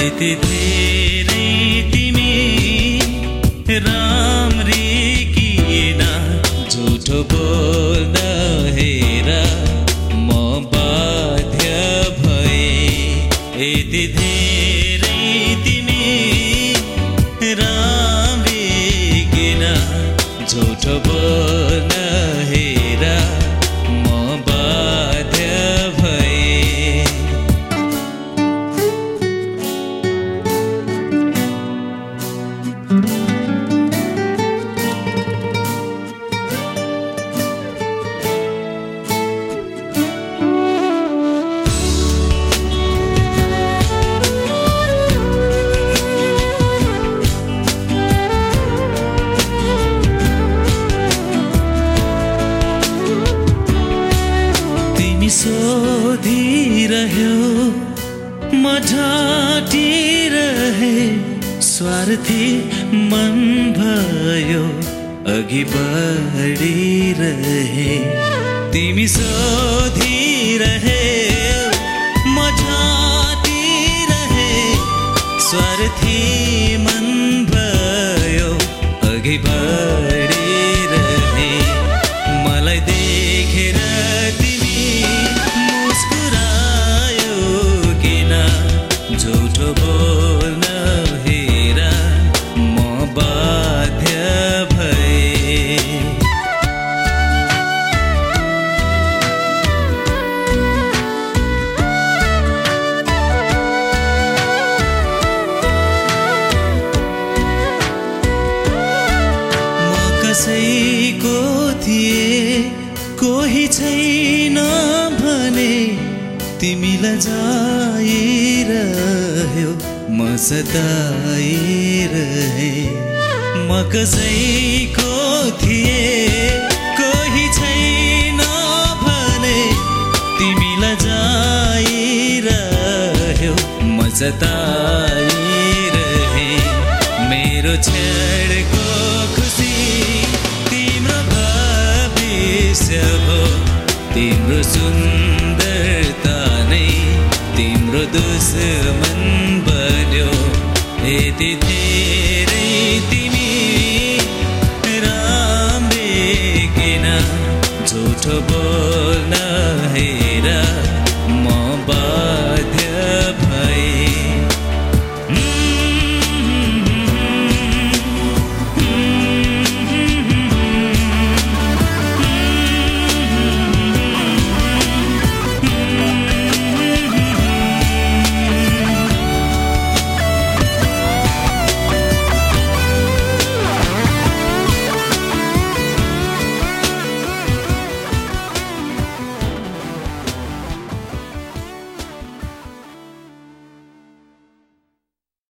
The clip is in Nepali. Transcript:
यति धेरै तिमी राम्री किन? झुठो बोल्न हेर म बाध्य भए। यति धेरै सोधिरह्यौ म ढाँटिरहे स्वार्थी मन भयो अघि बढिरहे। तिमी सोधिरहे म ढाँटिरहे स्वार्थी मन भयो अघि बढिरहे। कसैको थिए कोही छैन भने तिमीलाई जाइरह्यो म सताइरहे म कसैको थिए कोही छैन भने तिमीलाई जाइरह्यो म सताइरहे मेरो छेडको तिम्रो सुन्दरता नै तिम्रो दुश्मन बन्यो यति धेरै तिमी राम्रे किन झुठो